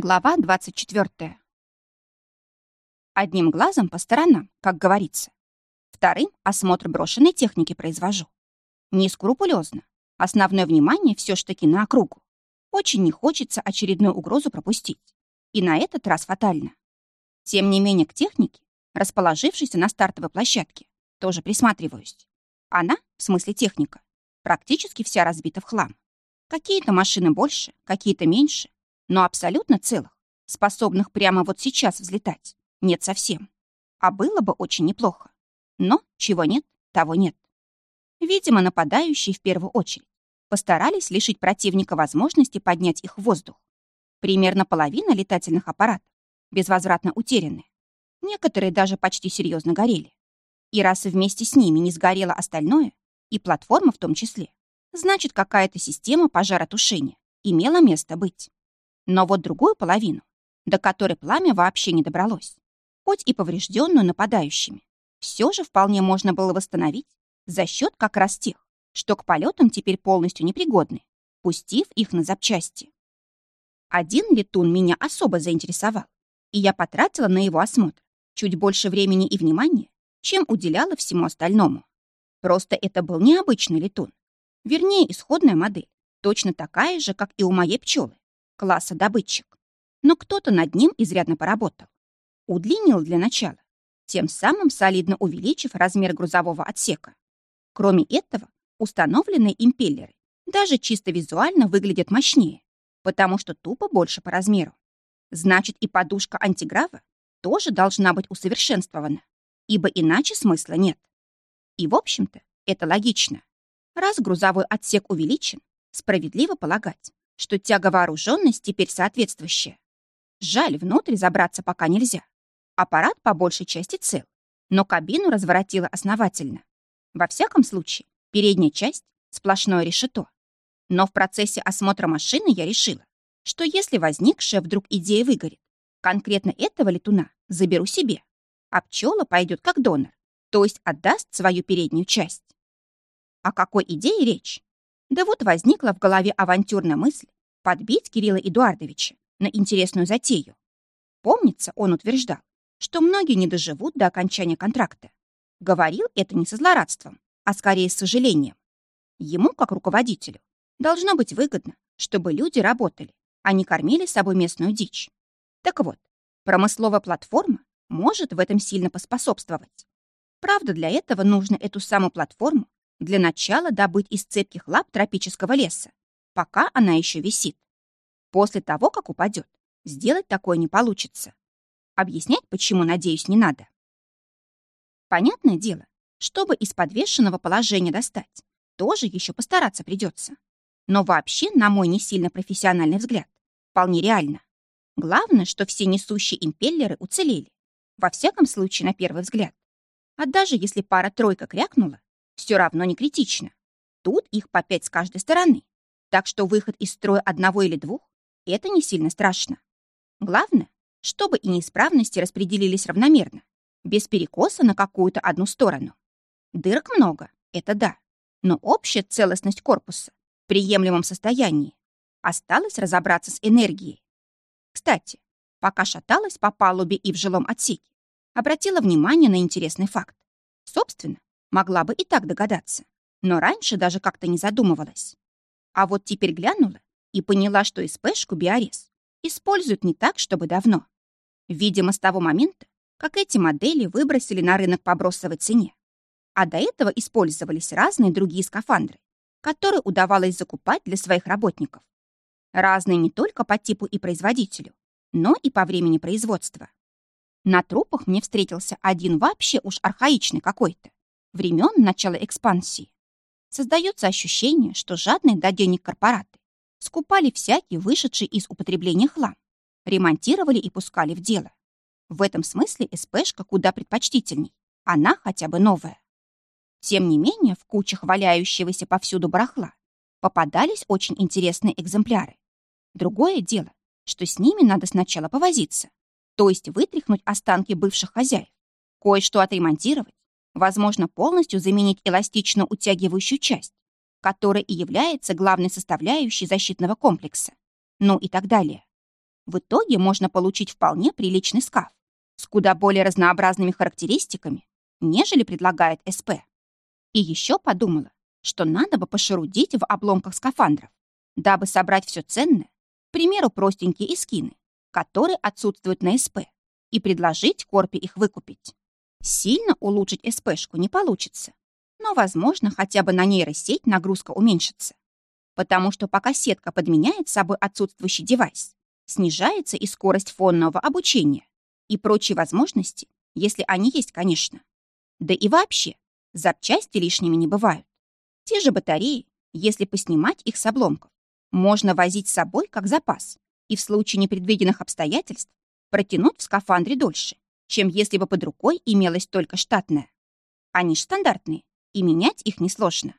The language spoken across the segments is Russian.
Глава 24. Одним глазом по сторонам, как говорится. Вторым осмотр брошенной техники произвожу. Не скрупулезно. Основное внимание все ж таки на округу. Очень не хочется очередную угрозу пропустить. И на этот раз фатально. Тем не менее к технике, расположившейся на стартовой площадке, тоже присматриваюсь. Она, в смысле техника, практически вся разбита в хлам. Какие-то машины больше, какие-то меньше, но абсолютно целых, способных прямо вот сейчас взлетать, нет совсем. А было бы очень неплохо. Но чего нет, того нет. Видимо, нападающие в первую очередь постарались лишить противника возможности поднять их в воздух. Примерно половина летательных аппаратов безвозвратно утеряны. Некоторые даже почти серьезно горели. И раз вместе с ними не сгорело остальное, и платформа в том числе, значит, какая-то система пожаротушения имела место быть. Но вот другую половину, до которой пламя вообще не добралось, хоть и поврежденную нападающими, все же вполне можно было восстановить за счет как раз тех, что к полетам теперь полностью непригодны, пустив их на запчасти. Один летун меня особо заинтересовал, и я потратила на его осмотр чуть больше времени и внимания, чем уделяла всему остальному. Просто это был необычный летун. Вернее, исходная модель, точно такая же, как и у моей пчелы, класса добытчик. Но кто-то над ним изрядно поработал. Удлинил для начала, тем самым солидно увеличив размер грузового отсека. Кроме этого, установленные импеллеры даже чисто визуально выглядят мощнее, потому что тупо больше по размеру. Значит, и подушка антиграва тоже должна быть усовершенствована, ибо иначе смысла нет. И, в общем-то, это логично. Раз грузовой отсек увеличен, справедливо полагать, что тяга вооруженность теперь соответствующая. Жаль, внутрь забраться пока нельзя. Аппарат по большей части цел, но кабину разворотило основательно. Во всяком случае, передняя часть — сплошное решето. Но в процессе осмотра машины я решила, что если возникшая вдруг идея выгорит, конкретно этого летуна заберу себе, а пчела пойдет как донор, то есть отдаст свою переднюю часть. О какой идее речь? Да вот возникла в голове авантюрная мысль подбить Кирилла Эдуардовича на интересную затею. Помнится, он утверждал, что многие не доживут до окончания контракта. Говорил это не со злорадством, а скорее с сожалением. Ему, как руководителю, должно быть выгодно, чтобы люди работали, а не кормили собой местную дичь. Так вот, промысловая платформа может в этом сильно поспособствовать. Правда, для этого нужно эту самую платформу для начала добыть из цепких лап тропического леса, пока она еще висит. После того, как упадет, сделать такое не получится. Объяснять, почему, надеюсь, не надо. Понятное дело, чтобы из подвешенного положения достать, тоже еще постараться придется. Но вообще, на мой не сильно профессиональный взгляд, вполне реально. Главное, что все несущие импеллеры уцелели. Во всяком случае, на первый взгляд. А даже если пара-тройка крякнула, все равно не критично. Тут их по пять с каждой стороны. Так что выход из строя одного или двух — это не сильно страшно. Главное, чтобы и неисправности распределились равномерно, без перекоса на какую-то одну сторону. Дырок много, это да, но общая целостность корпуса в приемлемом состоянии. Осталось разобраться с энергией. Кстати, пока шаталась по палубе и в жилом отсеке, обратила внимание на интересный факт. Собственно, Могла бы и так догадаться, но раньше даже как-то не задумывалась. А вот теперь глянула и поняла, что СПшку Биорез используют не так, чтобы давно. Видимо, с того момента, как эти модели выбросили на рынок по бросовой цене. А до этого использовались разные другие скафандры, которые удавалось закупать для своих работников. Разные не только по типу и производителю, но и по времени производства. На трупах мне встретился один вообще уж архаичный какой-то времен начала экспансии. Создается ощущение, что жадные до денег корпораты скупали всякий вышедший из употребления хлам, ремонтировали и пускали в дело. В этом смысле СПшка куда предпочтительней, она хотя бы новая. Тем не менее, в кучах валяющегося повсюду барахла попадались очень интересные экземпляры. Другое дело, что с ними надо сначала повозиться, то есть вытряхнуть останки бывших хозяев, кое-что отремонтировать, возможно полностью заменить эластично утягивающую часть, которая и является главной составляющей защитного комплекса, ну и так далее. В итоге можно получить вполне приличный скаф с куда более разнообразными характеристиками, нежели предлагает СП. И еще подумала, что надо бы пошерудить в обломках скафандров, дабы собрать все ценное, к примеру, простенькие эскины, которые отсутствуют на СП, и предложить Корпе их выкупить. Сильно улучшить СПшку не получится, но, возможно, хотя бы на нейросеть нагрузка уменьшится. Потому что пока сетка подменяет собой отсутствующий девайс, снижается и скорость фонного обучения, и прочие возможности, если они есть, конечно. Да и вообще, запчасти лишними не бывают. Те же батареи, если поснимать их с обломков, можно возить с собой как запас и в случае непредвиденных обстоятельств протянуть в скафандре дольше, чем если бы под рукой имелось только штатное. Они ж стандартные, и менять их несложно.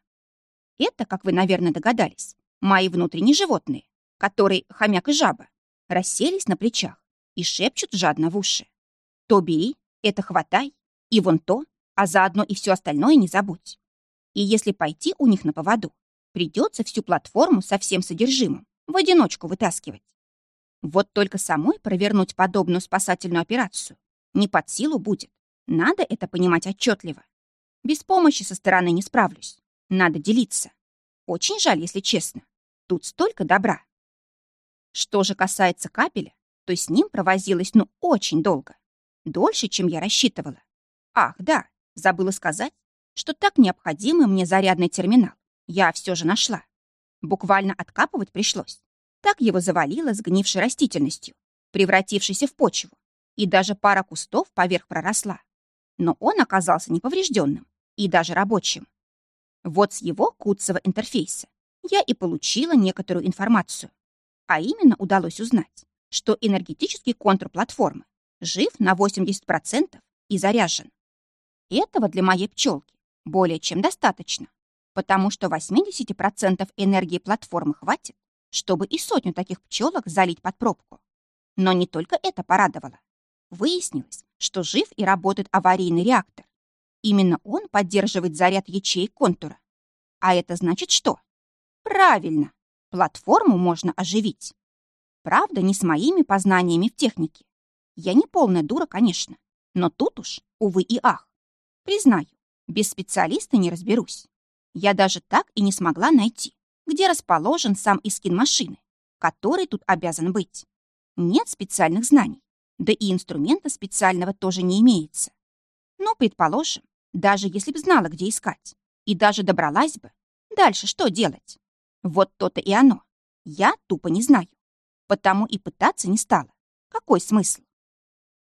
Это, как вы, наверное, догадались, мои внутренние животные, которые, хомяк и жаба, расселись на плечах и шепчут жадно в уши. То бери, это хватай, и вон то, а заодно и все остальное не забудь. И если пойти у них на поводу, придется всю платформу со всем содержимым в одиночку вытаскивать. Вот только самой провернуть подобную спасательную операцию не под силу будет. Надо это понимать отчетливо. Без помощи со стороны не справлюсь. Надо делиться. Очень жаль, если честно. Тут столько добра. Что же касается капеля, то с ним провозилась ну очень долго. Дольше, чем я рассчитывала. Ах, да, забыла сказать, что так необходимый мне зарядный терминал я все же нашла. Буквально откапывать пришлось. Так его завалило сгнившей растительностью, превратившейся в почву, и даже пара кустов поверх проросла. Но он оказался неповрежденным и даже рабочим. Вот с его куцевого интерфейса я и получила некоторую информацию. А именно удалось узнать, что энергетический контур платформы жив на 80% и заряжен. Этого для моей пчелки более чем достаточно, потому что 80% энергии платформы хватит, чтобы и сотню таких пчелок залить под пробку. Но не только это порадовало. Выяснилось, что жив и работает аварийный реактор. Именно он поддерживает заряд ячеек контура. А это значит что? Правильно, платформу можно оживить. Правда, не с моими познаниями в технике. Я не полная дура, конечно, но тут уж, увы и ах. Признаю, без специалиста не разберусь. Я даже так и не смогла найти, где расположен сам искин машины, который тут обязан быть. Нет специальных знаний, да и инструмента специального тоже не имеется. Но, предположим, даже если б знала, где искать, и даже добралась бы, дальше что делать? Вот то-то и оно. Я тупо не знаю. Потому и пытаться не стала. Какой смысл?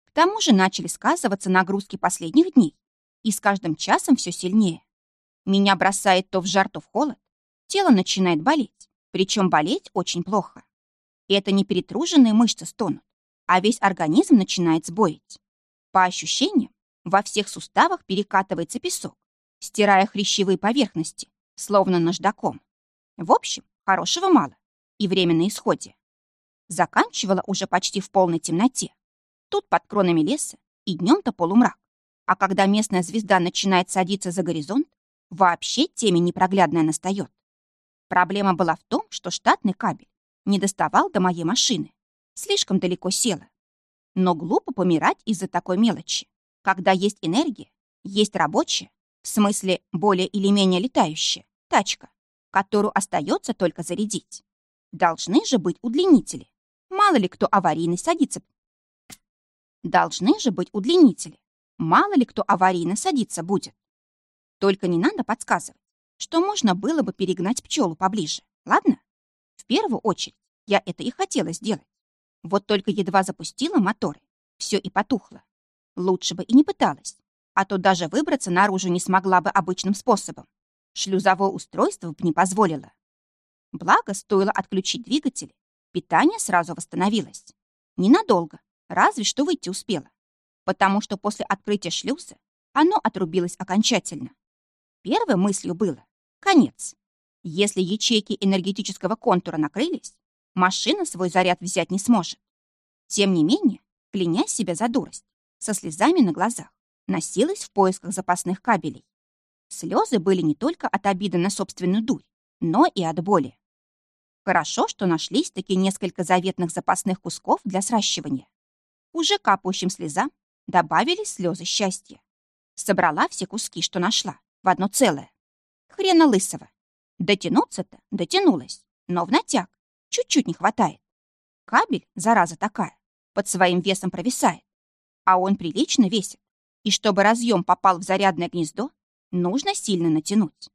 К тому же начали сказываться нагрузки последних дней, и с каждым часом все сильнее. Меня бросает то в жар, то в холод. Тело начинает болеть, причем болеть очень плохо. Это не перетруженные мышцы стонут, а весь организм начинает сбоить. По ощущениям, во всех суставах перекатывается песок, стирая хрящевые поверхности, словно наждаком. В общем, хорошего мало, и время на исходе. Заканчивала уже почти в полной темноте. Тут под кронами леса и днем-то полумрак. А когда местная звезда начинает садиться за горизонт, вообще темень непроглядная настает. Проблема была в том, что штатный кабель не доставал до моей машины. Слишком далеко села. Но глупо помирать из-за такой мелочи. Когда есть энергия, есть рабочая, в смысле более или менее летающая, тачка, которую остается только зарядить. Должны же быть удлинители. Мало ли кто аварийный садится. Должны же быть удлинители. Мало ли кто аварийно садиться будет. Только не надо подсказывать, что можно было бы перегнать пчелу поближе, ладно? В первую очередь я это и хотела сделать. Вот только едва запустила моторы, все и потухло. Лучше бы и не пыталась, а то даже выбраться наружу не смогла бы обычным способом. Шлюзовое устройство бы не позволило. Благо, стоило отключить двигатели, питание сразу восстановилось. Ненадолго, разве что выйти успела потому что после открытия шлюза оно отрубилось окончательно. Первой мыслью было «конец». Если ячейки энергетического контура накрылись, машина свой заряд взять не сможет. Тем не менее, кляня себя за дурость, со слезами на глазах, носилась в поисках запасных кабелей. Слезы были не только от обиды на собственную дурь, но и от боли. Хорошо, что нашлись таки несколько заветных запасных кусков для сращивания. Уже капающим слезам добавились слезы счастья. Собрала все куски, что нашла, в одно целое. Хрена лысого. Дотянуться-то дотянулась, но в натяг. Чуть-чуть не хватает. Кабель, зараза такая, под своим весом провисает. А он прилично весит. И чтобы разъем попал в зарядное гнездо, нужно сильно натянуть.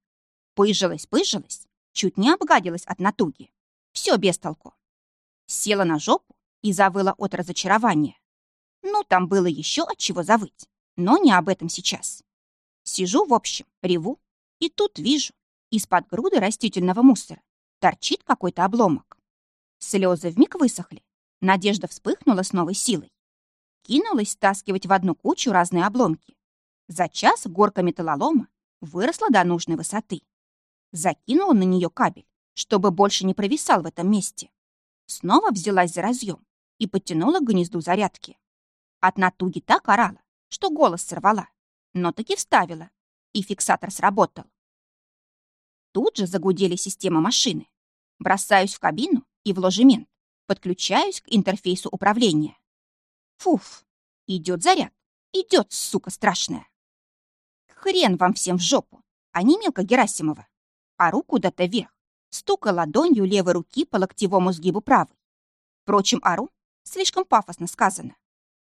Пыжилась, пыжилась, чуть не обгадилась от натуги. Все без толку. Села на жопу и завыла от разочарования. Ну, там было еще от чего завыть, но не об этом сейчас. Сижу, в общем, реву, и тут вижу, из-под груды растительного мусора торчит какой-то обломок. Слезы вмиг высохли, надежда вспыхнула с новой силой. Кинулась стаскивать в одну кучу разные обломки. За час горка металлолома выросла до нужной высоты. Закинула на нее кабель, чтобы больше не провисал в этом месте. Снова взялась за разъем и подтянула к гнезду зарядки. От натуги так орала, что голос сорвала, но таки вставила, и фиксатор сработал. Тут же загудели системы машины. Бросаюсь в кабину и в ложемент, подключаюсь к интерфейсу управления. Фуф, идет заряд, идет, сука страшная. Хрен вам всем в жопу, а не мелко Герасимова. Руку куда-то вверх, стука ладонью левой руки по локтевому сгибу правой. Впрочем, ору слишком пафосно сказано.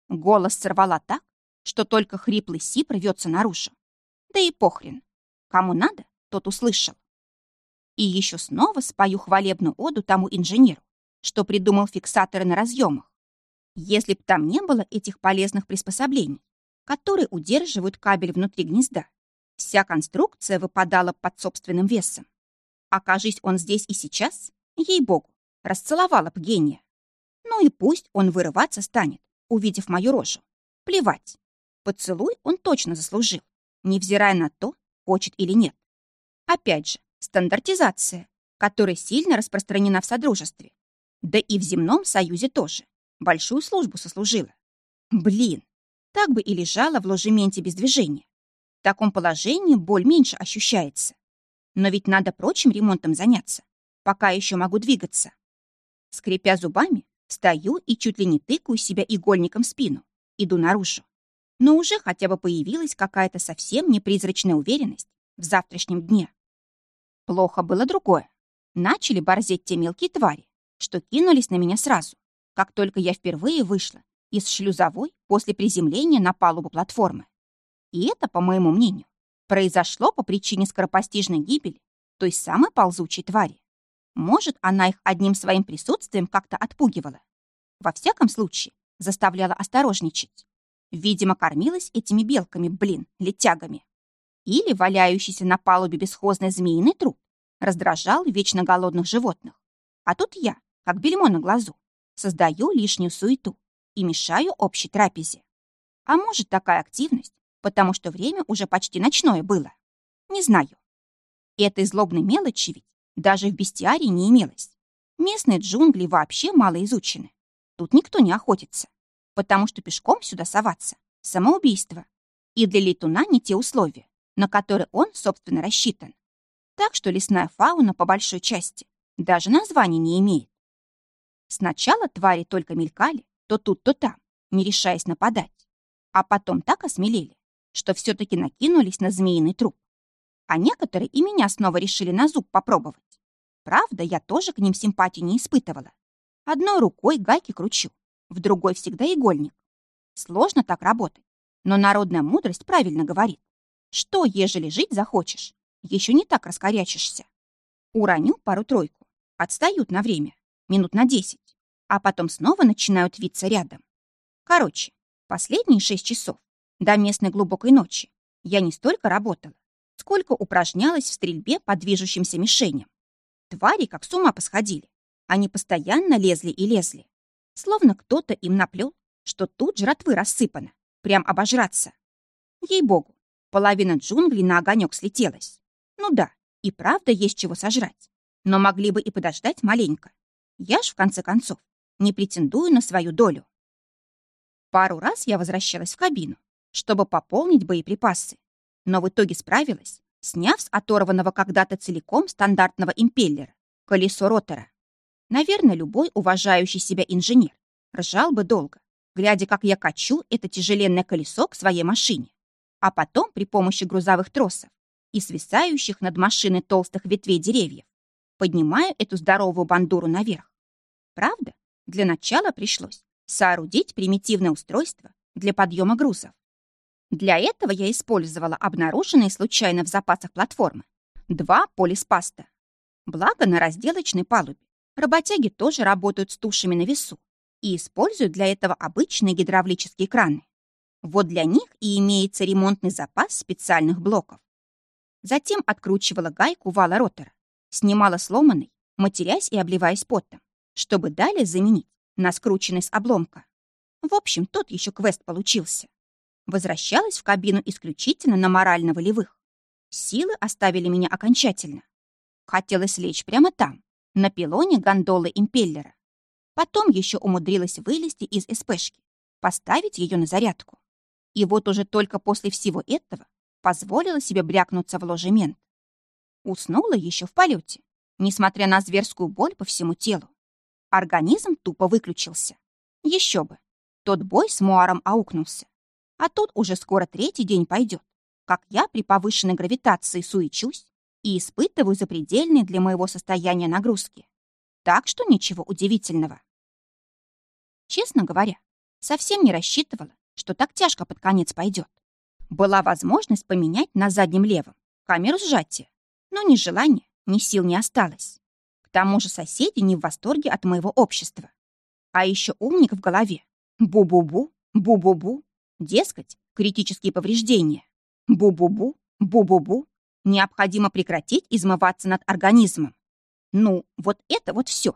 Голос сорвала так, что только хриплый сип рвется наружу. Да и похрен. Кому надо, тот услышал. И еще снова спою хвалебную оду тому инженеру, что придумал фиксаторы на разъемах. Если б там не было этих полезных приспособлений, которые удерживают кабель внутри гнезда, вся конструкция выпадала под собственным весом. Окажись он здесь и сейчас, ей-богу, расцеловала б гения. Ну и пусть он вырываться станет, увидев мою рожу. Плевать. Поцелуй он точно заслужил, невзирая на то, хочет или нет. Опять же, стандартизация, которая сильно распространена в Содружестве. Да и в земном союзе тоже. Большую службу сослужила. Блин, так бы и лежала в ложементе без движения. В таком положении боль меньше ощущается. Но ведь надо прочим ремонтом заняться, пока еще могу двигаться. Скрипя зубами, Стою и чуть ли не тыкаю себя игольником в спину. Иду наружу. Но уже хотя бы появилась какая-то совсем непризрачная уверенность в завтрашнем дне. Плохо было другое. Начали борзеть те мелкие твари, что кинулись на меня сразу, как только я впервые вышла из шлюзовой после приземления на палубу платформы. И это, по моему мнению, произошло по причине скоропостижной гибели той самой ползучей твари. Может, она их одним своим присутствием как-то отпугивала. Во всяком случае, заставляла осторожничать. Видимо, кормилась этими белками, блин, летягами. Или валяющийся на палубе бесхозный змеиный труп раздражал вечно голодных животных. А тут я, как бельмо на глазу, создаю лишнюю суету и мешаю общей трапезе. А может, такая активность, потому что время уже почти ночное было? Не знаю. Этой злобной мелочи ведь даже в бестиарии не имелось. Местные джунгли вообще мало изучены. Тут никто не охотится, потому что пешком сюда соваться — самоубийство. И для летуна не те условия, на которые он, собственно, рассчитан. Так что лесная фауна по большой части даже названия не имеет. Сначала твари только мелькали, то тут, то там, не решаясь нападать. А потом так осмелели, что все-таки накинулись на змеиный труп. А некоторые и меня снова решили на зуб попробовать. Правда, я тоже к ним симпатии не испытывала. Одной рукой гайки кручу, в другой всегда игольник. Сложно так работать, но народная мудрость правильно говорит. Что, ежели жить захочешь, еще не так раскорячишься. Уроню пару-тройку, отстают на время, минут на десять, а потом снова начинают виться рядом. Короче, последние шесть часов до местной глубокой ночи я не столько работала, сколько упражнялась в стрельбе по движущимся мишеням. Твари как с ума посходили. Они постоянно лезли и лезли. Словно кто-то им наплел, что тут жратвы рассыпано. Прям обожраться. Ей-богу, половина джунглей на огонек слетелась. Ну да, и правда есть чего сожрать. Но могли бы и подождать маленько. Я ж, в конце концов, не претендую на свою долю. Пару раз я возвращалась в кабину, чтобы пополнить боеприпасы, но в итоге справилась сняв с оторванного когда-то целиком стандартного импеллера колесо ротора. Наверное, любой уважающий себя инженер ржал бы долго, глядя, как я качу это тяжеленное колесо к своей машине, а потом при помощи грузовых тросов и свисающих над машиной толстых ветвей деревьев поднимаю эту здоровую бандуру наверх. Правда, для начала пришлось соорудить примитивное устройство для подъема грузов. Для этого я использовала обнаруженные случайно в запасах платформы два полиспаста. Благо на разделочной палубе работяги тоже работают с тушами на весу и используют для этого обычные гидравлические краны. Вот для них и имеется ремонтный запас специальных блоков. Затем откручивала гайку вала ротора, снимала сломанный, матерясь и обливаясь потом, чтобы далее заменить на скрученный с обломка. В общем, тот еще квест получился. Возвращалась в кабину исключительно на морально-волевых. Силы оставили меня окончательно. Хотелось лечь прямо там, на пилоне гондолы импеллера. Потом еще умудрилась вылезти из СПшки, поставить ее на зарядку. И вот уже только после всего этого позволила себе брякнуться в ложемент. Уснула еще в полете, несмотря на зверскую боль по всему телу. Организм тупо выключился. Еще бы. Тот бой с Муаром аукнулся. А тут уже скоро третий день пойдет, как я при повышенной гравитации суечусь и испытываю запредельные для моего состояния нагрузки. Так что ничего удивительного. Честно говоря, совсем не рассчитывала, что так тяжко под конец пойдет. Была возможность поменять на заднем левом камеру сжатия, но ни желания, ни сил не осталось. К тому же соседи не в восторге от моего общества. А еще умник в голове. Бу-бу-бу, бу-бу-бу. Дескать, критические повреждения. Бу-бу-бу, бу-бу-бу. Необходимо прекратить измываться над организмом. Ну, вот это вот все.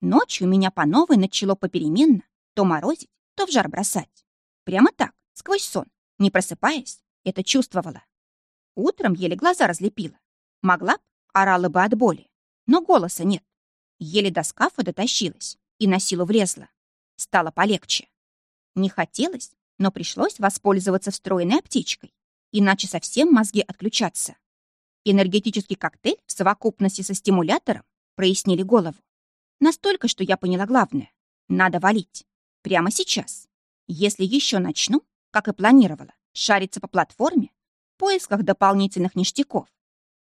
Ночью меня по новой начало попеременно то морозить, то в жар бросать. Прямо так, сквозь сон, не просыпаясь, это чувствовала. Утром еле глаза разлепила. Могла б, орала бы от боли, но голоса нет. Еле до скафа дотащилась и на силу влезла. Стало полегче. Не хотелось, но пришлось воспользоваться встроенной аптечкой, иначе совсем мозги отключатся. Энергетический коктейль в совокупности со стимулятором прояснили голову. Настолько, что я поняла главное. Надо валить. Прямо сейчас. Если еще начну, как и планировала, шариться по платформе в поисках дополнительных ништяков,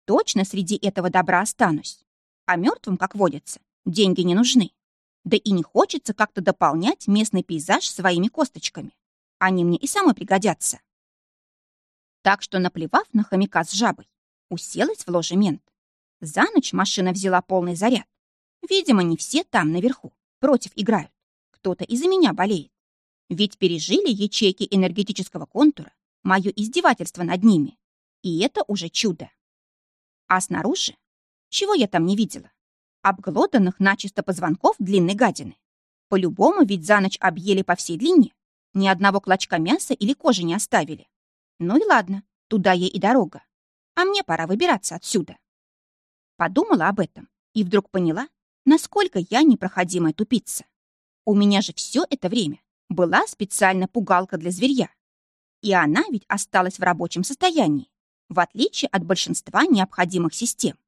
точно среди этого добра останусь. А мертвым, как водится, деньги не нужны. Да и не хочется как-то дополнять местный пейзаж своими косточками. Они мне и самой пригодятся. Так что, наплевав на хомяка с жабой, уселась в ложемент. За ночь машина взяла полный заряд. Видимо, не все там наверху против играют. Кто-то из-за меня болеет. Ведь пережили ячейки энергетического контура мое издевательство над ними. И это уже чудо. А снаружи? Чего я там не видела? Обглоданных начисто позвонков длинной гадины. По-любому ведь за ночь объели по всей длине. Ни одного клочка мяса или кожи не оставили. Ну и ладно, туда ей и дорога. А мне пора выбираться отсюда. Подумала об этом и вдруг поняла, насколько я непроходимая тупица. У меня же все это время была специально пугалка для зверья. И она ведь осталась в рабочем состоянии, в отличие от большинства необходимых систем.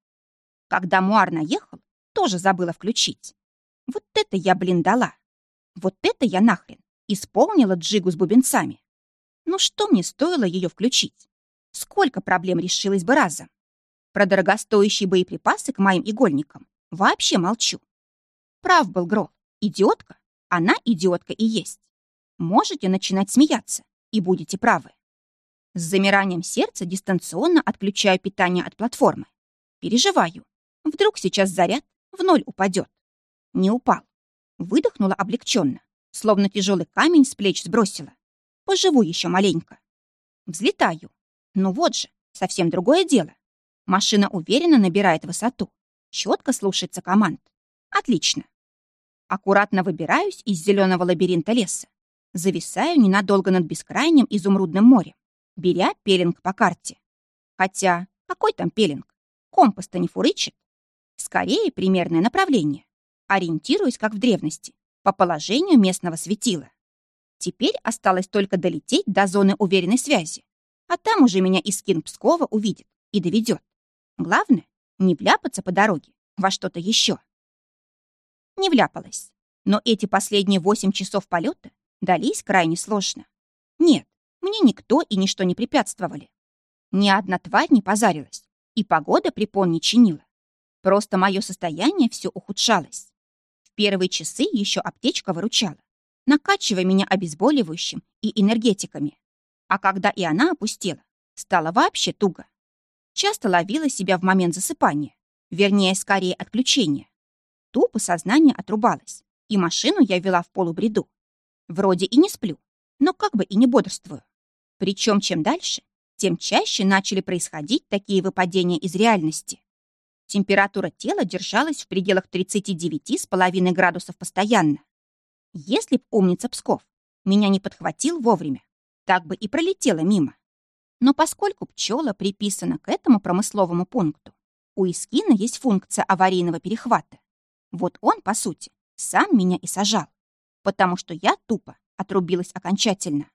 Когда Муар наехал, тоже забыла включить. Вот это я, блин, дала. Вот это я нахрен исполнила джигу с бубенцами. Ну что мне стоило ее включить? Сколько проблем решилось бы разом? Про дорогостоящие боеприпасы к моим игольникам вообще молчу. Прав был Грол. Идиотка? Она идиотка и есть. Можете начинать смеяться, и будете правы. С замиранием сердца дистанционно отключаю питание от платформы. Переживаю. Вдруг сейчас заряд в ноль упадет. Не упал. Выдохнула облегченно, словно тяжелый камень с плеч сбросила. Поживу еще маленько. Взлетаю. Ну вот же, совсем другое дело. Машина уверенно набирает высоту. Четко слушается команд. Отлично. Аккуратно выбираюсь из зеленого лабиринта леса. Зависаю ненадолго над бескрайним изумрудным морем, беря пелинг по карте. Хотя, какой там пелинг? Компас-то не фурычит. Скорее, примерное направление. Ориентируюсь, как в древности, по положению местного светила. Теперь осталось только долететь до зоны уверенной связи. А там уже меня Искин Пскова увидит и доведет. Главное, не вляпаться по дороге во что-то еще. Не вляпалась. Но эти последние восемь часов полета дались крайне сложно. Нет, мне никто и ничто не препятствовали. Ни одна тварь не позарилась, и погода препон не чинила. Просто мое состояние все ухудшалось. В первые часы еще аптечка выручала, накачивая меня обезболивающим и энергетиками. А когда и она опустела, стало вообще туго. Часто ловила себя в момент засыпания, вернее, скорее отключения. Тупо сознание отрубалось, и машину я вела в полубреду. Вроде и не сплю, но как бы и не бодрствую. Причем чем дальше, тем чаще начали происходить такие выпадения из реальности. Температура тела держалась в пределах 39,5 градусов постоянно. Если б умница Псков меня не подхватил вовремя, так бы и пролетела мимо. Но поскольку пчела приписана к этому промысловому пункту, у Искина есть функция аварийного перехвата. Вот он, по сути, сам меня и сажал, потому что я тупо отрубилась окончательно.